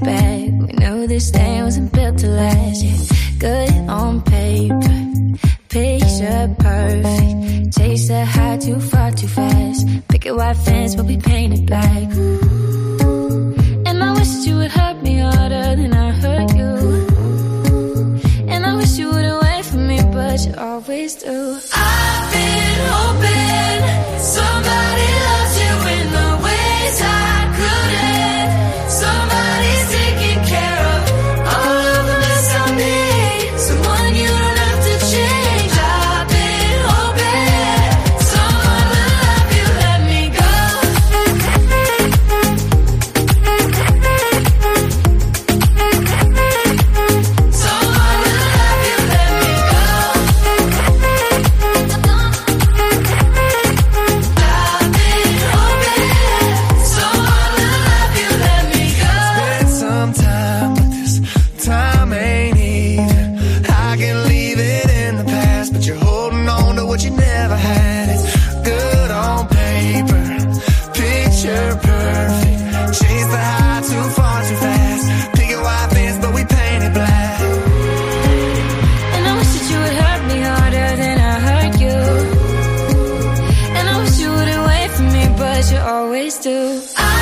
plastic. We knew this thing wasn't built to last. Yeah. Good on paper, picture perfect. Chase the high too far too fast. Picket white fence, but we painted black. Ooh. always do. I